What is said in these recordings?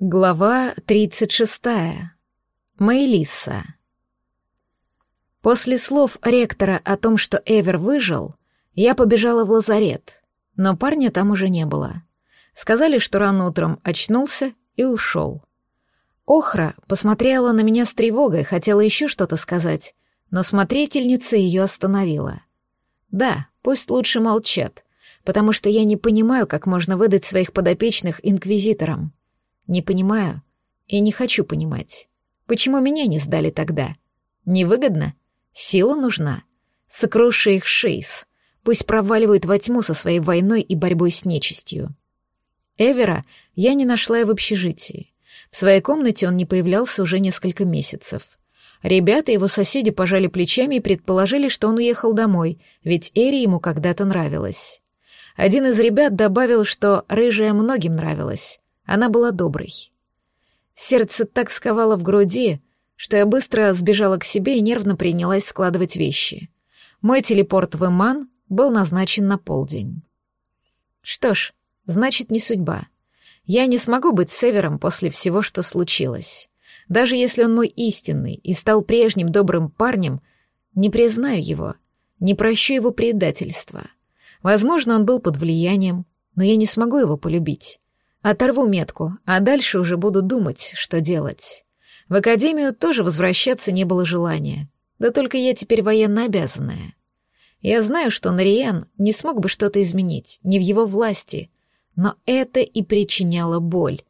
Глава 36. Мэйлиса. После слов ректора о том, что Эвер выжил, я побежала в лазарет, но парня там уже не было. Сказали, что рано утром очнулся и ушел. Охра посмотрела на меня с тревогой, хотела еще что-то сказать, но смотрительница ее остановила. Да, пусть лучше молчат, потому что я не понимаю, как можно выдать своих подопечных инквизиторам. Не понимаю и не хочу понимать. Почему меня не сдали тогда? Невыгодно? Сила нужна? Сокруши их шейс. Пусть проваливают во тьму со своей войной и борьбой с нечистью. Эвера я не нашла и в общежитии. В своей комнате он не появлялся уже несколько месяцев. Ребята, его соседи пожали плечами и предположили, что он уехал домой, ведь Эри ему когда-то нравилась. Один из ребят добавил, что рыжая многим нравилась. Она была доброй. Сердце так сковало в груди, что я быстро сбежала к себе и нервно принялась складывать вещи. Мой телепорт в Иман был назначен на полдень. Что ж, значит, не судьба. Я не смогу быть Севером после всего, что случилось. Даже если он мой истинный и стал прежним добрым парнем, не признаю его, не прощу его предательства. Возможно, он был под влиянием, но я не смогу его полюбить. Оторву метку, а дальше уже буду думать, что делать. В академию тоже возвращаться не было желания. Да только я теперь военно обязанная. Я знаю, что Нариен не смог бы что-то изменить, не в его власти, но это и причиняло боль.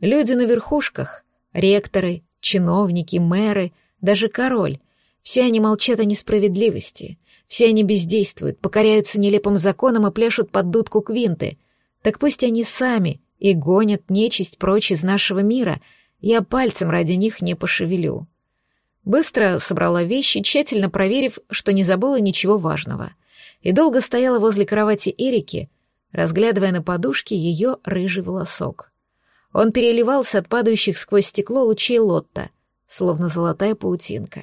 Люди на верхушках, ректоры, чиновники, мэры, даже король, все они молчат о несправедливости, все они бездействуют, покоряются нелепым законам и пляшут под дудку квинты. Так пусть они сами и гонят нечисть прочь из нашего мира, я пальцем ради них не пошевелю. Быстро собрала вещи, тщательно проверив, что не забыла ничего важного, и долго стояла возле кровати Эрики, разглядывая на подушке ее рыжий волосок. Он переливался от падающих сквозь стекло лучей лотта, словно золотая паутинка.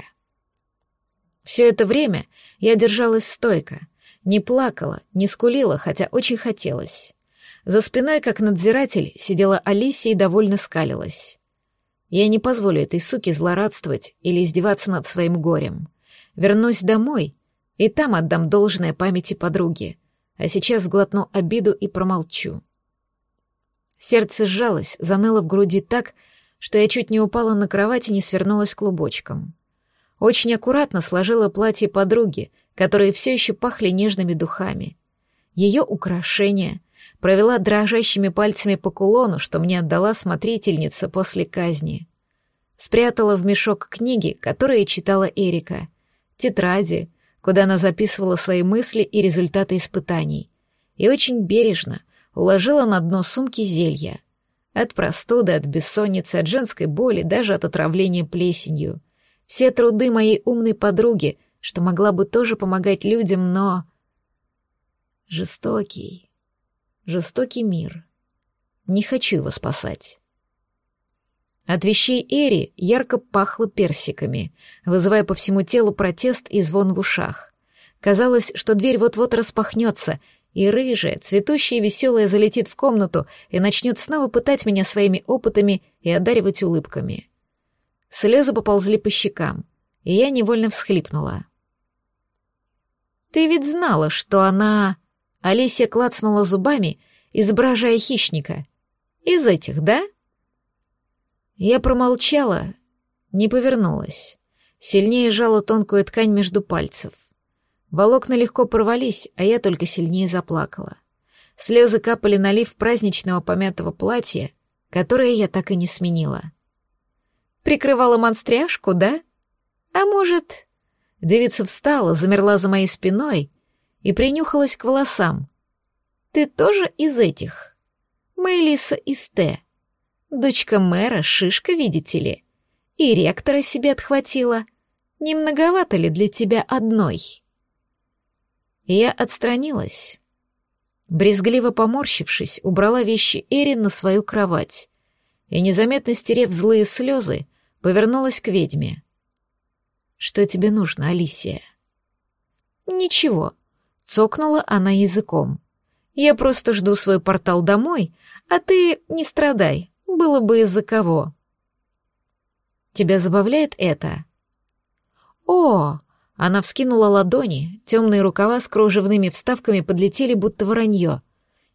Все это время я держалась стойко, не плакала, не скулила, хотя очень хотелось. За спиной, как надзиратель, сидела Алисия и довольно скалилась. Я не позволю этой суке злорадствовать или издеваться над своим горем. Вернусь домой, и там отдам должное памяти подруги, а сейчас сглотну обиду и промолчу. Сердце сжалось, заныло в груди так, что я чуть не упала на кровать и не свернулась клубочком. Очень аккуратно сложила платье подруги, которые все еще пахли нежными духами. Ее украшения, провела дрожащими пальцами по кулону, что мне отдала смотрительница после казни. Спрятала в мешок книги, которые читала Эрика, тетради, куда она записывала свои мысли и результаты испытаний, и очень бережно уложила на дно сумки зелья. От простуды, от бессонницы, от женской боли, даже от отравления плесенью. Все труды моей умной подруги, что могла бы тоже помогать людям, но... Жестокий, Жестокий мир. Не хочу его спасать. От вещей Эри ярко пахло персиками, вызывая по всему телу протест и звон в ушах. Казалось, что дверь вот-вот распахнется, и рыжая, цветущая и веселая залетит в комнату и начнет снова пытать меня своими опытами и одаривать улыбками. Слезы поползли по щекам, и я невольно всхлипнула. «Ты ведь знала, что она...» Алисия клацнула зубами, изображая хищника. «Из этих, да?» Я промолчала, не повернулась. Сильнее сжала тонкую ткань между пальцев. Волокна легко порвались, а я только сильнее заплакала. Слезы капали на лиф праздничного помятого платья, которое я так и не сменила. Прикрывала монстряшку, да? А может... Девица встала, замерла за моей спиной и принюхалась к волосам. «Ты тоже из этих?» «Мэйлиса из Т. Дочка мэра, шишка, видите ли. И ректора себе отхватила. Не многовато ли для тебя одной?» Я отстранилась. Брезгливо поморщившись, убрала вещи Эрин на свою кровать и, незаметно стерев злые слезы, повернулась к ведьме. «Что тебе нужно, Алисия?» «Ничего», Цокнула она языком. «Я просто жду свой портал домой, а ты не страдай, было бы из-за кого. Тебя забавляет это? О! Она вскинула ладони, темные рукава с кружевными вставками подлетели, будто воронье.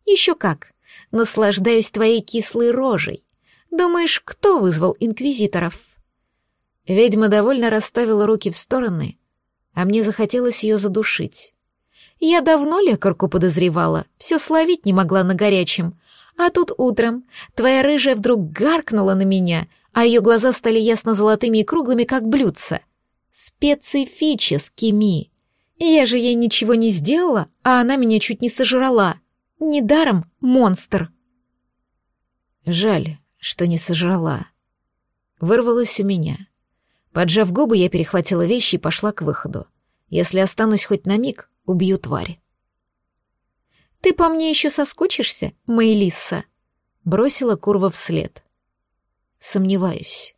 Еще как! Наслаждаюсь твоей кислой рожей. Думаешь, кто вызвал инквизиторов? Ведьма довольно расставила руки в стороны, а мне захотелось ее задушить. Я давно лекарку подозревала, все словить не могла на горячем. А тут утром твоя рыжая вдруг гаркнула на меня, а ее глаза стали ясно-золотыми и круглыми, как блюдца. Специфическими. Я же ей ничего не сделала, а она меня чуть не сожрала. Недаром монстр. Жаль, что не сожрала. Вырвалось у меня. Поджав губы, я перехватила вещи и пошла к выходу. Если останусь хоть на миг, убью тварь. «Ты по мне еще соскучишься, Мэйлисса?» — бросила Курва вслед. Сомневаюсь.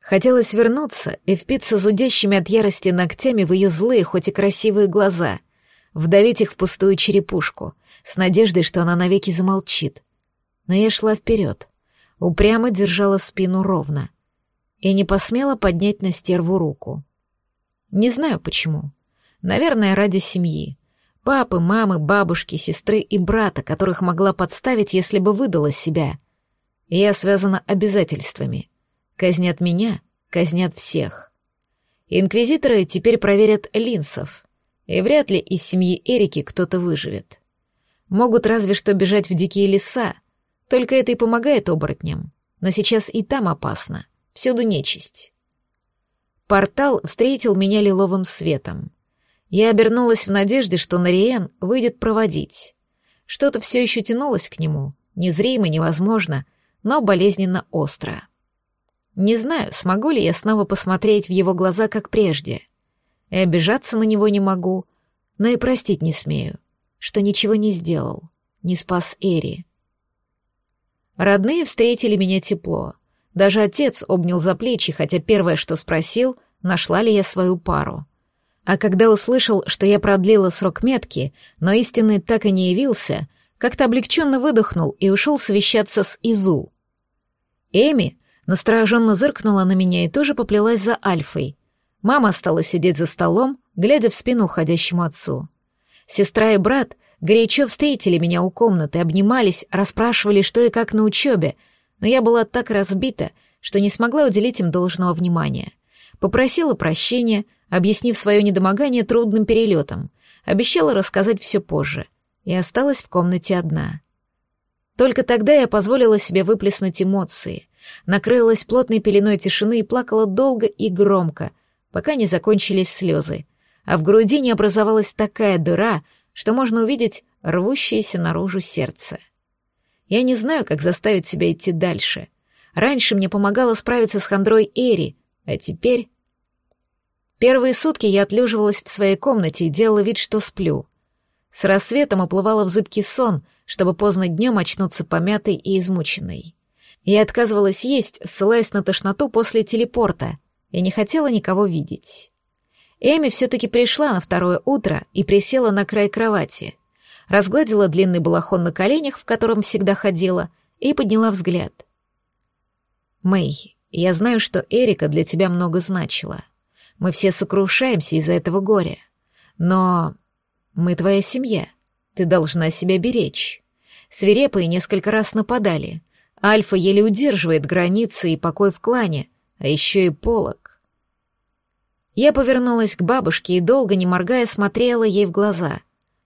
Хотелось вернуться и впиться зудящими от ярости ногтями в ее злые, хоть и красивые глаза, вдавить их в пустую черепушку, с надеждой, что она навеки замолчит. Но я шла вперед, упрямо держала спину ровно и не посмела поднять на стерву руку. Не знаю почему. Наверное, ради семьи. Папы, мамы, бабушки, сестры и брата, которых могла подставить, если бы выдала себя. Я связана обязательствами. Казнят меня, казнят всех. Инквизиторы теперь проверят линсов, и вряд ли из семьи Эрики кто-то выживет. Могут разве что бежать в дикие леса, только это и помогает оборотням. Но сейчас и там опасно, всюду нечисть. Портал встретил меня лиловым светом. Я обернулась в надежде, что Нариен выйдет проводить. Что-то все еще тянулось к нему, незримо, невозможно, но болезненно остро. Не знаю, смогу ли я снова посмотреть в его глаза, как прежде. И обижаться на него не могу, но и простить не смею, что ничего не сделал, не спас Эри. Родные встретили меня тепло. Даже отец обнял за плечи, хотя первое, что спросил, нашла ли я свою пару — а когда услышал, что я продлила срок метки, но истинный так и не явился, как-то облегченно выдохнул и ушел совещаться с Изу. Эми настороженно зыркнула на меня и тоже поплелась за Альфой. Мама осталась сидеть за столом, глядя в спину уходящему отцу. Сестра и брат горячо встретили меня у комнаты, обнимались, расспрашивали, что и как на учебе, но я была так разбита, что не смогла уделить им должного внимания. Попросила прощения, объяснив свое недомогание трудным перелетом, обещала рассказать все позже, и осталась в комнате одна. Только тогда я позволила себе выплеснуть эмоции, накрылась плотной пеленой тишины и плакала долго и громко, пока не закончились слезы, а в груди не образовалась такая дыра, что можно увидеть рвущееся наружу сердце. Я не знаю, как заставить себя идти дальше. Раньше мне помогало справиться с хандрой Эри, а теперь Первые сутки я отлеживалась в своей комнате и делала вид, что сплю. С рассветом уплывала в зыбкий сон, чтобы поздно днем очнуться помятой и измученной. Я отказывалась есть, ссылаясь на тошноту после телепорта, и не хотела никого видеть. Эми все-таки пришла на второе утро и присела на край кровати, разгладила длинный балахон на коленях, в котором всегда ходила, и подняла взгляд. «Мэй, я знаю, что Эрика для тебя много значила. Мы все сокрушаемся из-за этого горя. Но мы твоя семья. Ты должна себя беречь. Свирепые несколько раз нападали. Альфа еле удерживает границы и покой в клане, а еще и полок. Я повернулась к бабушке и долго, не моргая, смотрела ей в глаза,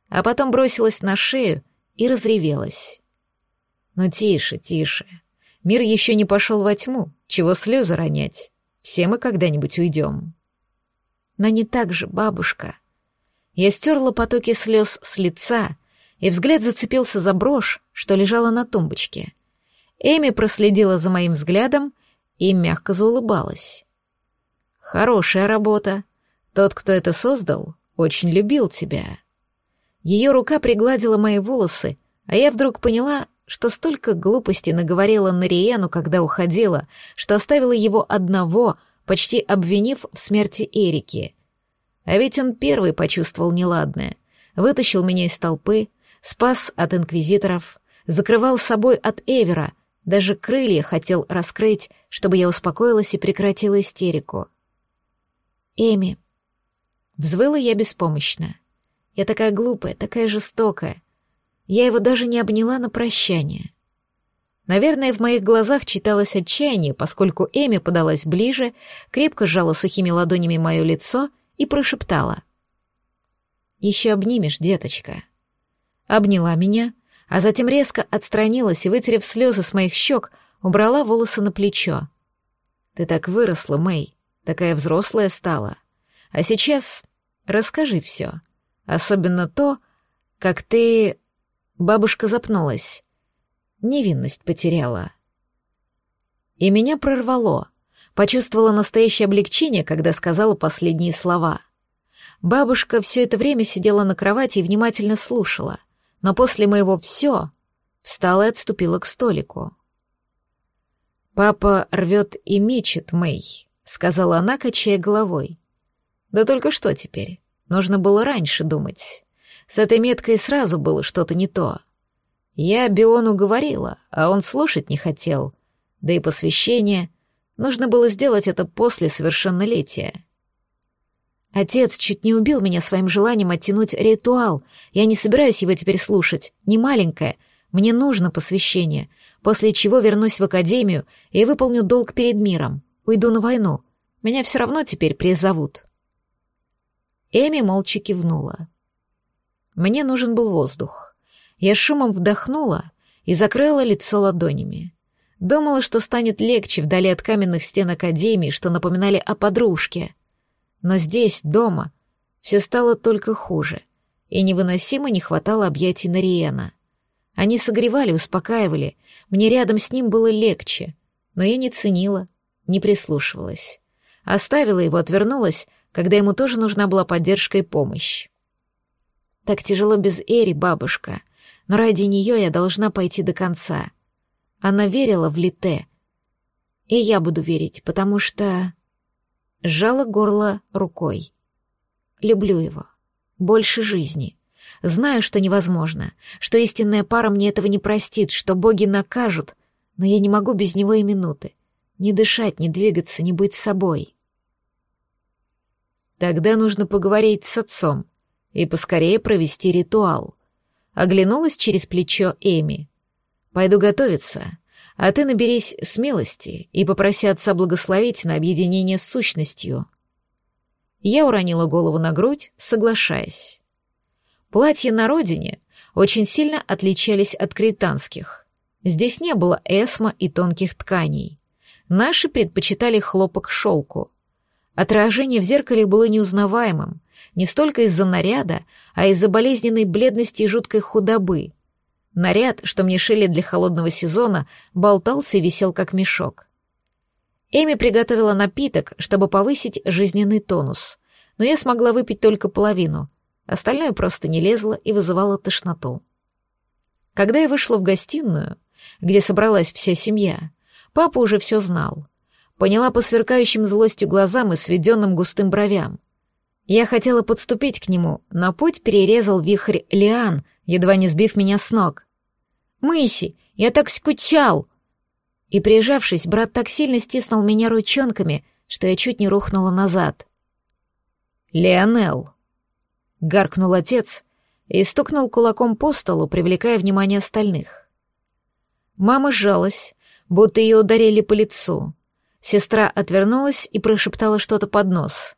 а потом бросилась на шею и разревелась. Но тише, тише. Мир еще не пошел во тьму, чего слезы ронять. Все мы когда-нибудь уйдем но не так же, бабушка. Я стерла потоки слез с лица, и взгляд зацепился за брошь, что лежала на тумбочке. Эми проследила за моим взглядом и мягко заулыбалась. «Хорошая работа. Тот, кто это создал, очень любил тебя». Ее рука пригладила мои волосы, а я вдруг поняла, что столько глупостей наговорила Нариену, когда уходила, что оставила его одного, почти обвинив в смерти Эрики. А ведь он первый почувствовал неладное. Вытащил меня из толпы, спас от инквизиторов, закрывал собой от Эвера, Даже крылья хотел раскрыть, чтобы я успокоилась и прекратила истерику. «Эми». Взвыла я беспомощно. Я такая глупая, такая жестокая. Я его даже не обняла на прощание. Наверное, в моих глазах читалось отчаяние, поскольку Эми подалась ближе, крепко сжала сухими ладонями мое лицо и прошептала. «Еще обнимешь, деточка». Обняла меня, а затем резко отстранилась и, вытерев слезы с моих щек, убрала волосы на плечо. «Ты так выросла, Мэй, такая взрослая стала. А сейчас расскажи все. Особенно то, как ты...» Бабушка запнулась. Невинность потеряла. И меня прорвало. Почувствовала настоящее облегчение, когда сказала последние слова. Бабушка все это время сидела на кровати и внимательно слушала, но после моего «все» встала и отступила к столику. «Папа рвет и мечет Мэй», — сказала она, качая головой. «Да только что теперь? Нужно было раньше думать. С этой меткой сразу было что-то не то. Я Биону говорила, а он слушать не хотел. Да и посвящение. Нужно было сделать это после совершеннолетия. Отец чуть не убил меня своим желанием оттянуть ритуал. Я не собираюсь его теперь слушать. Не маленькая. Мне нужно посвящение. После чего вернусь в академию и выполню долг перед миром. Уйду на войну. Меня все равно теперь призовут. Эми молча кивнула. Мне нужен был воздух. Я шумом вдохнула и закрыла лицо ладонями. Думала, что станет легче вдали от каменных стен Академии, что напоминали о подружке. Но здесь, дома, все стало только хуже, и невыносимо не хватало объятий Нариена. Они согревали, успокаивали, мне рядом с ним было легче, но я не ценила, не прислушивалась. Оставила его, отвернулась, когда ему тоже нужна была поддержка и помощь. Так тяжело без Эри, бабушка, но ради нее я должна пойти до конца. Она верила в Лите. И я буду верить, потому что... Сжала горло рукой. Люблю его. Больше жизни. Знаю, что невозможно, что истинная пара мне этого не простит, что боги накажут, но я не могу без него и минуты. Не дышать, не двигаться, не быть собой. Тогда нужно поговорить с отцом и поскорее провести ритуал. Оглянулась через плечо Эми. «Пойду готовиться, а ты наберись смелости и попроси отца благословить на объединение с сущностью». Я уронила голову на грудь, соглашаясь. Платья на родине очень сильно отличались от кританских. Здесь не было эсма и тонких тканей. Наши предпочитали хлопок шелку. Отражение в зеркале было неузнаваемым, не столько из-за наряда, а из-за болезненной бледности и жуткой худобы. Наряд, что мне шили для холодного сезона, болтался и висел как мешок. Эми приготовила напиток, чтобы повысить жизненный тонус, но я смогла выпить только половину, остальное просто не лезло и вызывало тошноту. Когда я вышла в гостиную, где собралась вся семья, папа уже все знал. Поняла по сверкающим злостью глазам и сведенным густым бровям. Я хотела подступить к нему, но путь перерезал вихрь лиан, едва не сбив меня с ног. «Мыси, я так скучал!» И, прижавшись, брат так сильно стиснул меня ручонками, что я чуть не рухнула назад. «Леонел!» — гаркнул отец и стукнул кулаком по столу, привлекая внимание остальных. Мама сжалась, будто ее ударили по лицу. Сестра отвернулась и прошептала что-то под нос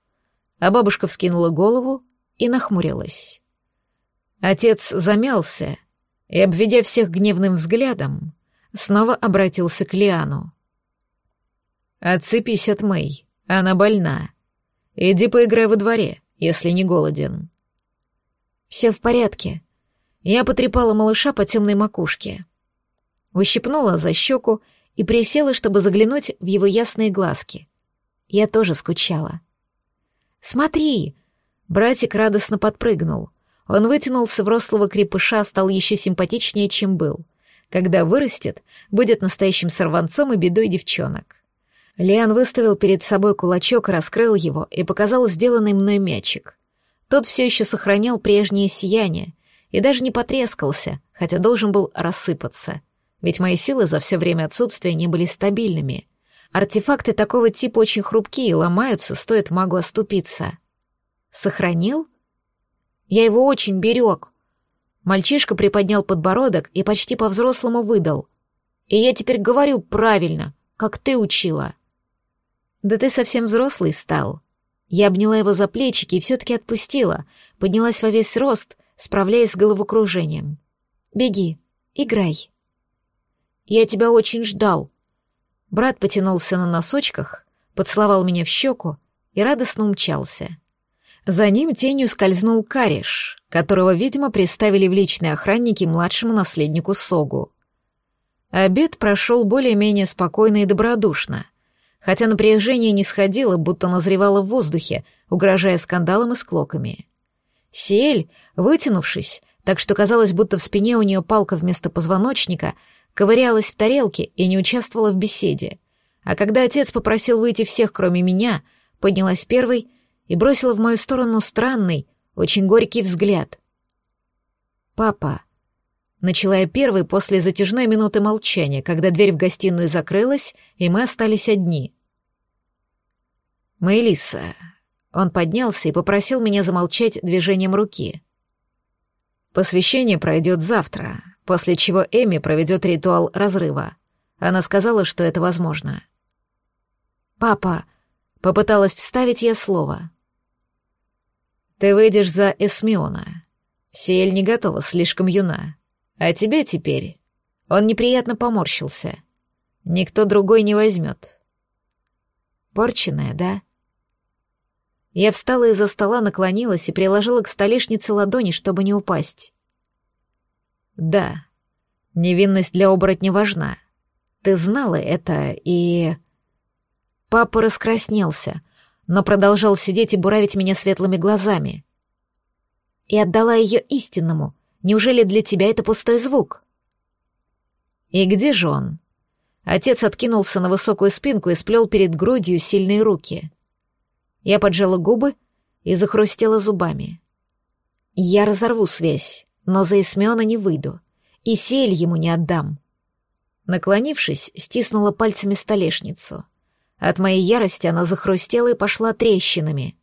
а бабушка вскинула голову и нахмурилась. Отец замялся и, обведя всех гневным взглядом, снова обратился к Лиану. «Отцепись от Мэй, она больна. Иди поиграй во дворе, если не голоден». «Все в порядке». Я потрепала малыша по темной макушке. Ущипнула за щеку и присела, чтобы заглянуть в его ясные глазки. Я тоже скучала. «Смотри!» Братик радостно подпрыгнул. Он вытянулся в рослого крепыша, стал еще симпатичнее, чем был. Когда вырастет, будет настоящим сорванцом и бедой девчонок. Лиан выставил перед собой кулачок, раскрыл его и показал сделанный мной мячик. Тот все еще сохранял прежнее сияние и даже не потрескался, хотя должен был рассыпаться. ведь мои силы за все время отсутствия не были стабильными. Артефакты такого типа очень хрупкие и ломаются, стоит магу оступиться. Сохранил? Я его очень берег. Мальчишка приподнял подбородок и почти по-взрослому выдал. И я теперь говорю правильно, как ты учила. Да ты совсем взрослый стал. Я обняла его за плечики и все-таки отпустила, поднялась во весь рост, справляясь с головокружением. «Беги, играй». «Я тебя очень ждал». Брат потянулся на носочках, поцеловал меня в щеку и радостно умчался. За ним тенью скользнул Кариш, которого, видимо, приставили в личные охранники младшему наследнику Согу. Обед прошел более-менее спокойно и добродушно, хотя напряжение не сходило, будто назревало в воздухе, угрожая скандалом и склоками. Сиэль, вытянувшись, так что казалось, будто в спине у нее палка вместо позвоночника, ковырялась в тарелке и не участвовала в беседе. А когда отец попросил выйти всех, кроме меня, поднялась первой и бросила в мою сторону странный, очень горький взгляд. «Папа», Начала я первой после затяжной минуты молчания, когда дверь в гостиную закрылась, и мы остались одни. «Мэйлиса». Он поднялся и попросил меня замолчать движением руки. «Посвящение пройдет завтра, после чего Эми проведет ритуал разрыва. Она сказала, что это возможно». «Папа», — попыталась вставить я слово. «Ты выйдешь за Эсмиона. Сиэль не готова, слишком юна. А тебя теперь...» Он неприятно поморщился. «Никто другой не возьмет». «Порченная, да?» Я встала из-за стола, наклонилась и приложила к столешнице ладони, чтобы не упасть. «Да, невинность для оборотня важна. Ты знала это и...» Папа раскраснелся, но продолжал сидеть и буравить меня светлыми глазами. «И отдала ее истинному, Неужели для тебя это пустой звук? И где же он? Отец откинулся на высокую спинку и сплел перед грудью сильные руки. Я поджала губы и захрустела зубами. Я разорву связь, но за Исмеона не выйду, и сель ему не отдам. Наклонившись, стиснула пальцами столешницу. От моей ярости она захрустела и пошла трещинами.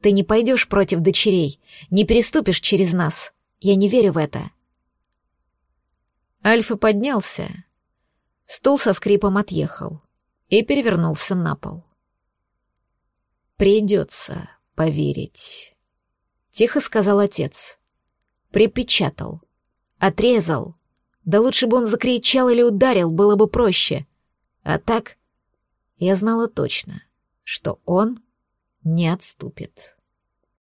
Ты не пойдешь против дочерей, не переступишь через нас. Я не верю в это. Альфа поднялся. Стул со скрипом отъехал и перевернулся на пол. «Придется поверить», — тихо сказал отец. Припечатал. Отрезал. Да лучше бы он закричал или ударил, было бы проще. А так я знала точно, что он не отступит.